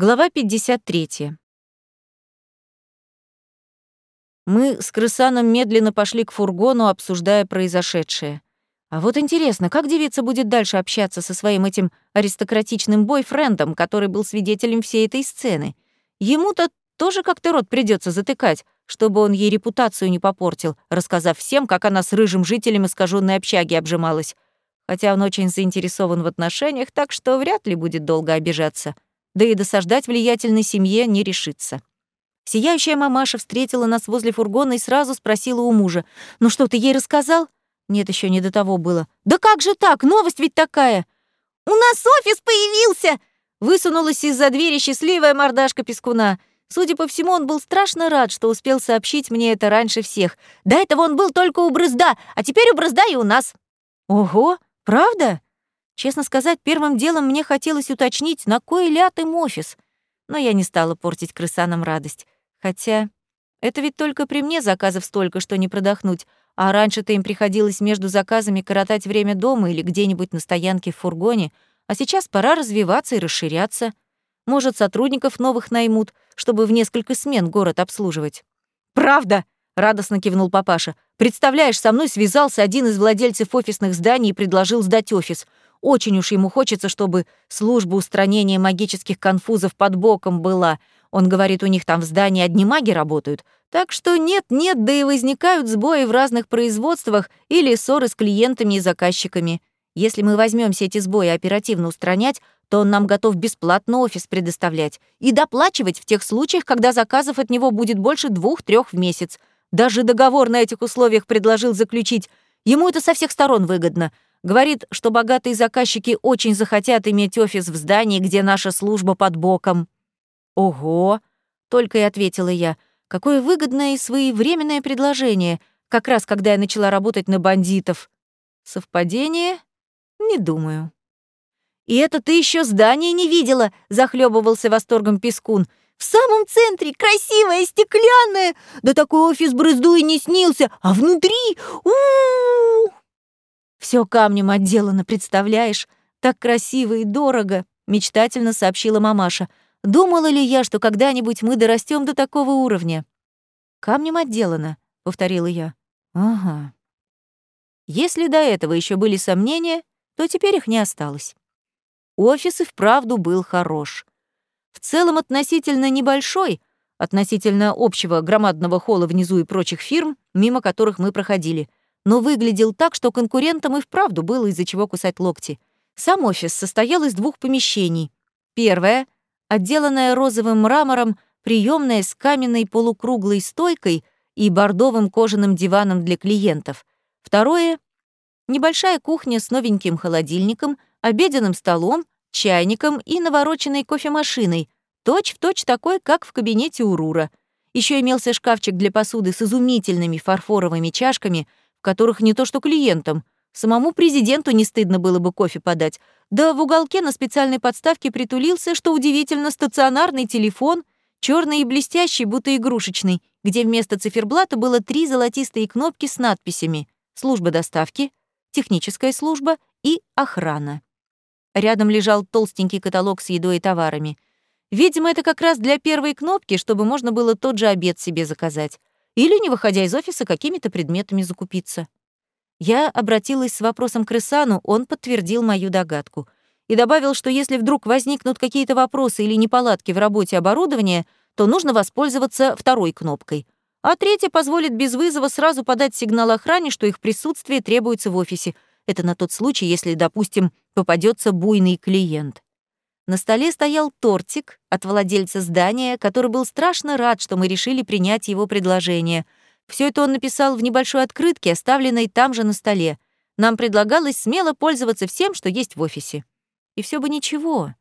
Глава 53. Мы с Крысаном медленно пошли к фургону, обсуждая произошедшее. А вот интересно, как девица будет дальше общаться со своим этим аристократичным бойфрендом, который был свидетелем всей этой сцены? Ему-то тоже как-то рот придется затыкать, чтобы он ей репутацию не попортил, рассказав всем, как она с рыжим жителем искаженной общаги обжималась. Хотя он очень заинтересован в отношениях, так что вряд ли будет долго обижаться да и досаждать влиятельной семье не решится. Сияющая мамаша встретила нас возле фургона и сразу спросила у мужа, «Ну что, ты ей рассказал?» Нет, еще не до того было. «Да как же так? Новость ведь такая!» «У нас офис появился!» Высунулась из-за двери счастливая мордашка Пескуна. Судя по всему, он был страшно рад, что успел сообщить мне это раньше всех. До этого он был только у Брызда, а теперь у Брызда и у нас. Ого, правда? Честно сказать, первым делом мне хотелось уточнить, на кой ляд им офис. Но я не стала портить крысанам радость. Хотя это ведь только при мне заказов столько, что не продохнуть, а раньше-то им приходилось между заказами коротать время дома или где-нибудь на стоянке в фургоне, а сейчас пора развиваться и расширяться. Может, сотрудников новых наймут, чтобы в несколько смен город обслуживать. «Правда!» — радостно кивнул папаша. «Представляешь, со мной связался один из владельцев офисных зданий и предложил сдать офис. Очень уж ему хочется, чтобы служба устранения магических конфузов под боком была. Он говорит, у них там в здании одни маги работают. Так что нет-нет, да и возникают сбои в разных производствах или ссоры с клиентами и заказчиками. Если мы возьмемся эти сбои оперативно устранять, то он нам готов бесплатно офис предоставлять и доплачивать в тех случаях, когда заказов от него будет больше двух-трех в месяц. Даже договор на этих условиях предложил заключить. Ему это со всех сторон выгодно — Говорит, что богатые заказчики очень захотят иметь офис в здании, где наша служба под боком. Ого, только и ответила я. Какое выгодное и своевременное предложение, как раз когда я начала работать на бандитов. Совпадение? Не думаю. И это ты еще здание не видела, захлебывался восторгом Пескун. В самом центре, красивое, стеклянное. Да такой офис брызду и не снился, а внутри... У -у -у! Все камнем отделано, представляешь? Так красиво и дорого, мечтательно сообщила мамаша. Думала ли я, что когда-нибудь мы дорастем до такого уровня? Камнем отделано, повторила я. Ага. Если до этого еще были сомнения, то теперь их не осталось. Офис и вправду был хорош. В целом относительно небольшой, относительно общего громадного холла внизу и прочих фирм, мимо которых мы проходили — но выглядел так, что конкурентам и вправду было из-за чего кусать локти. Сам офис состоял из двух помещений. Первое — отделанное розовым мрамором, приемная с каменной полукруглой стойкой и бордовым кожаным диваном для клиентов. Второе — небольшая кухня с новеньким холодильником, обеденным столом, чайником и навороченной кофемашиной, точь-в-точь точь такой, как в кабинете у Рура. Еще имелся шкафчик для посуды с изумительными фарфоровыми чашками — в которых не то что клиентам, самому президенту не стыдно было бы кофе подать. Да в уголке на специальной подставке притулился, что удивительно, стационарный телефон, черный и блестящий, будто игрушечный, где вместо циферблата было три золотистые кнопки с надписями «Служба доставки», «Техническая служба» и «Охрана». Рядом лежал толстенький каталог с едой и товарами. Видимо, это как раз для первой кнопки, чтобы можно было тот же обед себе заказать или, не выходя из офиса, какими-то предметами закупиться. Я обратилась с вопросом к Рысану, он подтвердил мою догадку и добавил, что если вдруг возникнут какие-то вопросы или неполадки в работе оборудования, то нужно воспользоваться второй кнопкой, а третья позволит без вызова сразу подать сигнал охране, что их присутствие требуется в офисе. Это на тот случай, если, допустим, попадется буйный клиент. На столе стоял тортик от владельца здания, который был страшно рад, что мы решили принять его предложение. Все это он написал в небольшой открытке, оставленной там же на столе. Нам предлагалось смело пользоваться всем, что есть в офисе. И все бы ничего.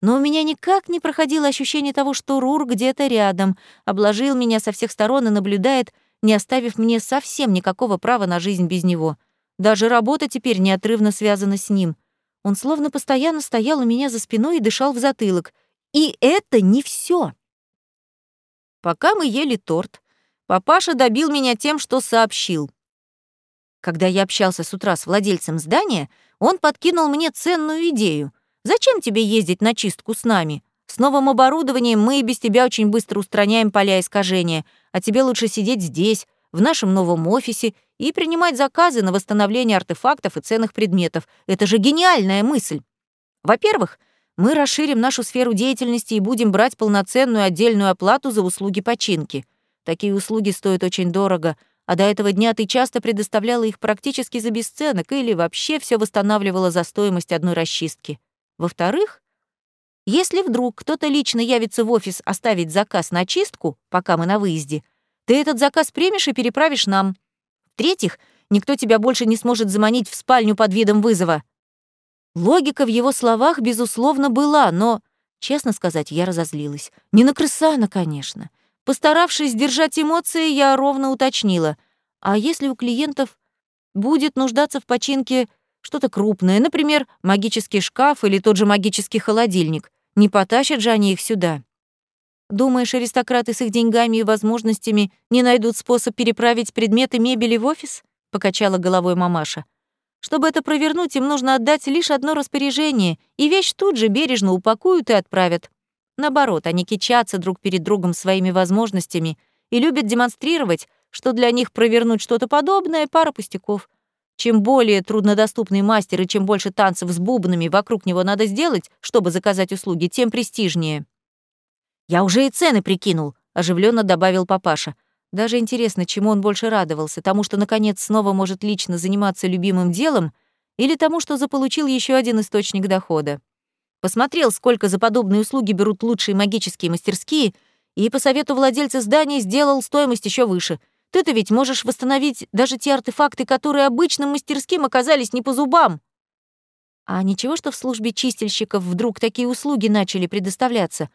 Но у меня никак не проходило ощущение того, что Рур где-то рядом, обложил меня со всех сторон и наблюдает, не оставив мне совсем никакого права на жизнь без него. Даже работа теперь неотрывно связана с ним — он словно постоянно стоял у меня за спиной и дышал в затылок. И это не все. Пока мы ели торт, папаша добил меня тем, что сообщил. Когда я общался с утра с владельцем здания, он подкинул мне ценную идею. «Зачем тебе ездить на чистку с нами? С новым оборудованием мы и без тебя очень быстро устраняем поля искажения, а тебе лучше сидеть здесь, в нашем новом офисе, и принимать заказы на восстановление артефактов и ценных предметов. Это же гениальная мысль. Во-первых, мы расширим нашу сферу деятельности и будем брать полноценную отдельную оплату за услуги починки. Такие услуги стоят очень дорого, а до этого дня ты часто предоставляла их практически за бесценок или вообще все восстанавливала за стоимость одной расчистки. Во-вторых, если вдруг кто-то лично явится в офис оставить заказ на чистку, пока мы на выезде, ты этот заказ примешь и переправишь нам. В-третьих, никто тебя больше не сможет заманить в спальню под видом вызова. Логика в его словах, безусловно, была, но, честно сказать, я разозлилась. Не на крысана, конечно. Постаравшись сдержать эмоции, я ровно уточнила. А если у клиентов будет нуждаться в починке что-то крупное, например, магический шкаф или тот же магический холодильник, не потащат же они их сюда? Думаешь, аристократы с их деньгами и возможностями не найдут способ переправить предметы мебели в офис? Покачала головой мамаша. Чтобы это провернуть, им нужно отдать лишь одно распоряжение, и вещь тут же бережно упакуют и отправят. Наоборот, они кичатся друг перед другом своими возможностями и любят демонстрировать, что для них провернуть что-то подобное — пара пустяков. Чем более труднодоступный мастер и чем больше танцев с бубнами вокруг него надо сделать, чтобы заказать услуги, тем престижнее. «Я уже и цены прикинул», — оживленно добавил папаша. Даже интересно, чему он больше радовался, тому, что наконец снова может лично заниматься любимым делом, или тому, что заполучил еще один источник дохода. Посмотрел, сколько за подобные услуги берут лучшие магические мастерские, и по совету владельца здания сделал стоимость еще выше. Ты-то ведь можешь восстановить даже те артефакты, которые обычным мастерским оказались не по зубам. А ничего, что в службе чистильщиков вдруг такие услуги начали предоставляться.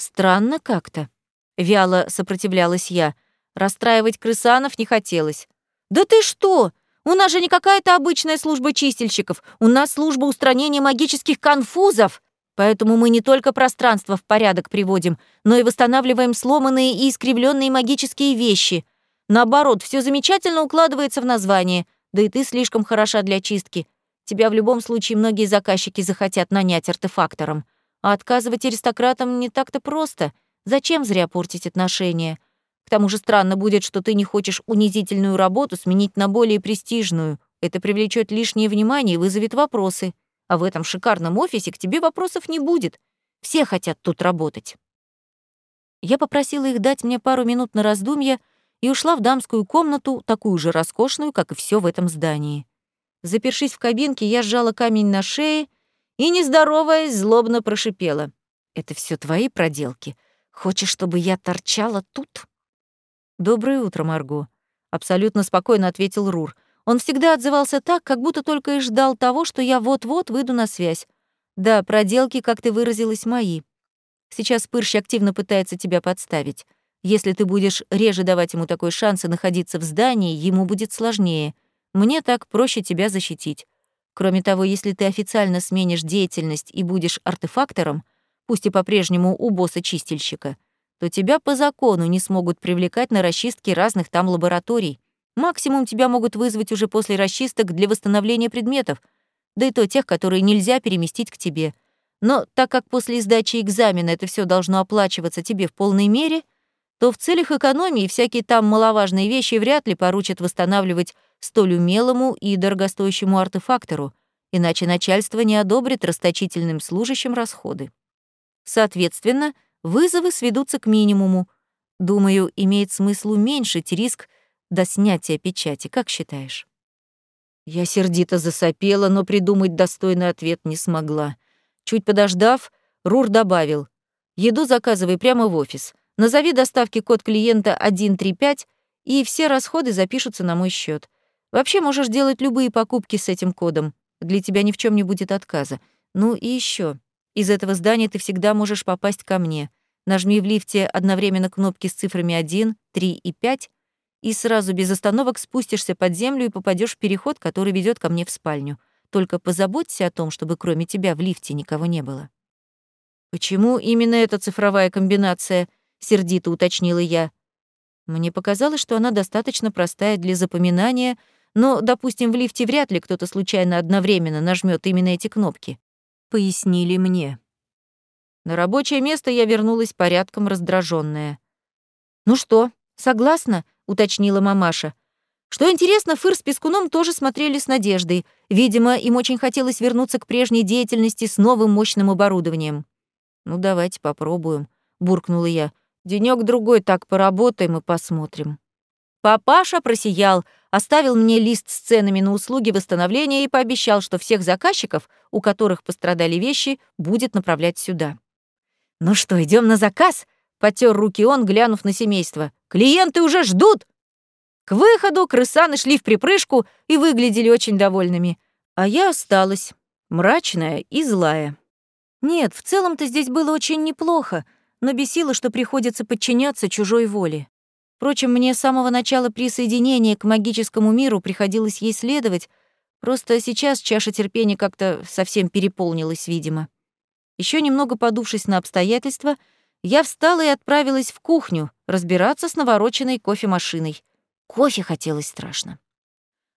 Странно как-то. Вяло сопротивлялась я — Расстраивать крысанов не хотелось. «Да ты что? У нас же не какая-то обычная служба чистильщиков. У нас служба устранения магических конфузов. Поэтому мы не только пространство в порядок приводим, но и восстанавливаем сломанные и искривленные магические вещи. Наоборот, все замечательно укладывается в название. Да и ты слишком хороша для чистки. Тебя в любом случае многие заказчики захотят нанять артефактором. А отказывать аристократам не так-то просто. Зачем зря портить отношения? К тому же странно будет, что ты не хочешь унизительную работу сменить на более престижную. Это привлечет лишнее внимание и вызовет вопросы. А в этом шикарном офисе к тебе вопросов не будет. Все хотят тут работать. Я попросила их дать мне пару минут на раздумье и ушла в дамскую комнату, такую же роскошную, как и все в этом здании. Запершись в кабинке, я сжала камень на шее и, не здороваясь, злобно прошипела. «Это все твои проделки. Хочешь, чтобы я торчала тут?» «Доброе утро, Марго», — абсолютно спокойно ответил Рур. Он всегда отзывался так, как будто только и ждал того, что я вот-вот выйду на связь. «Да, проделки, как ты выразилась, мои. Сейчас Пырщ активно пытается тебя подставить. Если ты будешь реже давать ему такой шанс и находиться в здании, ему будет сложнее. Мне так проще тебя защитить. Кроме того, если ты официально сменишь деятельность и будешь артефактором, пусть и по-прежнему у босса-чистильщика, — то тебя по закону не смогут привлекать на расчистки разных там лабораторий. Максимум тебя могут вызвать уже после расчисток для восстановления предметов, да и то тех, которые нельзя переместить к тебе. Но так как после сдачи экзамена это все должно оплачиваться тебе в полной мере, то в целях экономии всякие там маловажные вещи вряд ли поручат восстанавливать столь умелому и дорогостоящему артефактору, иначе начальство не одобрит расточительным служащим расходы. Соответственно, вызовы сведутся к минимуму. Думаю, имеет смысл уменьшить риск до снятия печати, как считаешь? Я сердито засопела, но придумать достойный ответ не смогла. Чуть подождав, Рур добавил. «Еду заказывай прямо в офис. Назови доставки код клиента 135, и все расходы запишутся на мой счет. Вообще можешь делать любые покупки с этим кодом. Для тебя ни в чем не будет отказа. Ну и еще. Из этого здания ты всегда можешь попасть ко мне. Нажми в лифте одновременно кнопки с цифрами 1, 3 и 5, и сразу без остановок спустишься под землю и попадешь в переход, который ведет ко мне в спальню. Только позаботься о том, чтобы кроме тебя в лифте никого не было. «Почему именно эта цифровая комбинация?» — сердито уточнила я. Мне показалось, что она достаточно простая для запоминания, но, допустим, в лифте вряд ли кто-то случайно одновременно нажмет именно эти кнопки пояснили мне. На рабочее место я вернулась порядком раздраженная. «Ну что, согласна?» — уточнила мамаша. Что интересно, Фыр с Пескуном тоже смотрели с надеждой. Видимо, им очень хотелось вернуться к прежней деятельности с новым мощным оборудованием. «Ну, давайте попробуем», — буркнула я. Денек другой так поработаем и посмотрим». Папаша просиял, оставил мне лист с ценами на услуги восстановления и пообещал, что всех заказчиков, у которых пострадали вещи, будет направлять сюда. «Ну что, идем на заказ?» — потер руки он, глянув на семейство. «Клиенты уже ждут!» К выходу крысаны шли в припрыжку и выглядели очень довольными. А я осталась, мрачная и злая. Нет, в целом-то здесь было очень неплохо, но бесило, что приходится подчиняться чужой воле. Впрочем, мне с самого начала присоединения к магическому миру приходилось ей следовать, просто сейчас чаша терпения как-то совсем переполнилась, видимо. Еще немного подувшись на обстоятельства, я встала и отправилась в кухню разбираться с навороченной кофемашиной. Кофе хотелось страшно.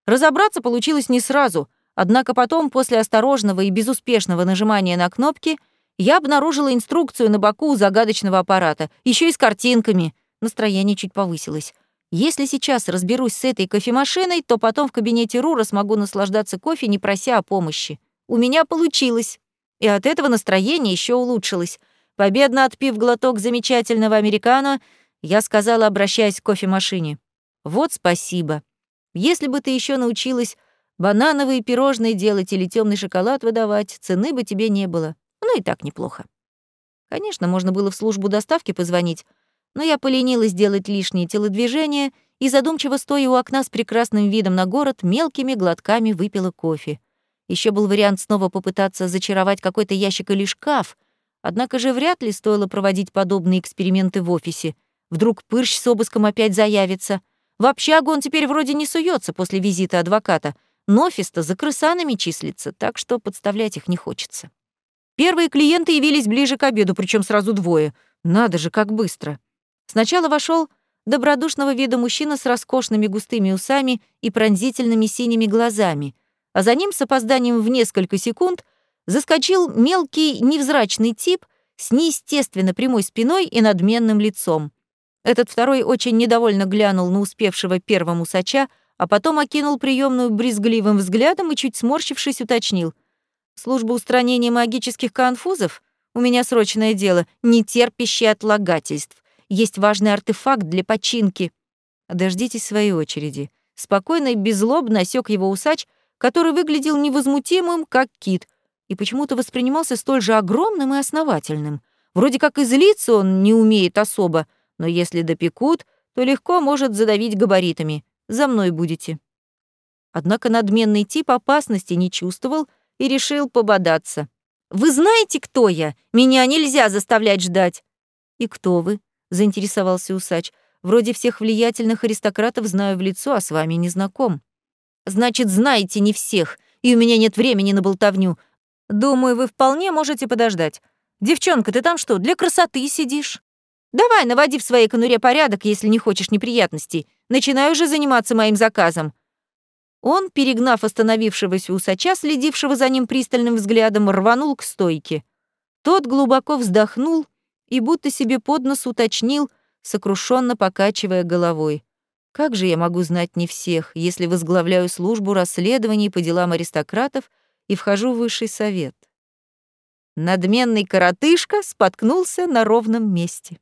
Разобраться получилось не сразу, однако потом, после осторожного и безуспешного нажимания на кнопки, я обнаружила инструкцию на боку загадочного аппарата, еще и с картинками — Настроение чуть повысилось. Если сейчас разберусь с этой кофемашиной, то потом в кабинете Рура смогу наслаждаться кофе, не прося о помощи. У меня получилось. И от этого настроение еще улучшилось. Победно отпив глоток замечательного американо, я сказала, обращаясь к кофемашине. «Вот спасибо. Если бы ты еще научилась банановые пирожные делать или темный шоколад выдавать, цены бы тебе не было. И так неплохо». Конечно, можно было в службу доставки позвонить, но я поленилась сделать лишние телодвижения и, задумчиво стоя у окна с прекрасным видом на город, мелкими глотками выпила кофе. Еще был вариант снова попытаться зачаровать какой-то ящик или шкаф, однако же вряд ли стоило проводить подобные эксперименты в офисе. Вдруг Пырщ с обыском опять заявится. В общагу он теперь вроде не суется после визита адвоката, но офис-то за крысанами числится, так что подставлять их не хочется. Первые клиенты явились ближе к обеду, причем сразу двое. Надо же, как быстро. Сначала вошел добродушного вида мужчина с роскошными густыми усами и пронзительными синими глазами, а за ним с опозданием в несколько секунд заскочил мелкий невзрачный тип с неестественно прямой спиной и надменным лицом. Этот второй очень недовольно глянул на успевшего первым усача, а потом окинул приемную брезгливым взглядом и, чуть сморщившись, уточнил. «Служба устранения магических конфузов? У меня срочное дело, не терпящее отлагательств есть важный артефакт для починки. Дождитесь своей очереди. Спокойно и беззлобно осек его усач, который выглядел невозмутимым, как кит, и почему-то воспринимался столь же огромным и основательным. Вроде как и он не умеет особо, но если допекут, то легко может задавить габаритами. За мной будете. Однако надменный тип опасности не чувствовал и решил пободаться. «Вы знаете, кто я? Меня нельзя заставлять ждать». «И кто вы?» заинтересовался усач. Вроде всех влиятельных аристократов знаю в лицо, а с вами не знаком. Значит, знаете не всех, и у меня нет времени на болтовню. Думаю, вы вполне можете подождать. Девчонка, ты там что, для красоты сидишь? Давай, наводи в своей конуре порядок, если не хочешь неприятностей. Начинаю уже заниматься моим заказом. Он, перегнав остановившегося усача, следившего за ним пристальным взглядом, рванул к стойке. Тот глубоко вздохнул и будто себе под нос уточнил, сокрушенно покачивая головой. Как же я могу знать не всех, если возглавляю службу расследований по делам аристократов и вхожу в высший совет? Надменный коротышка споткнулся на ровном месте.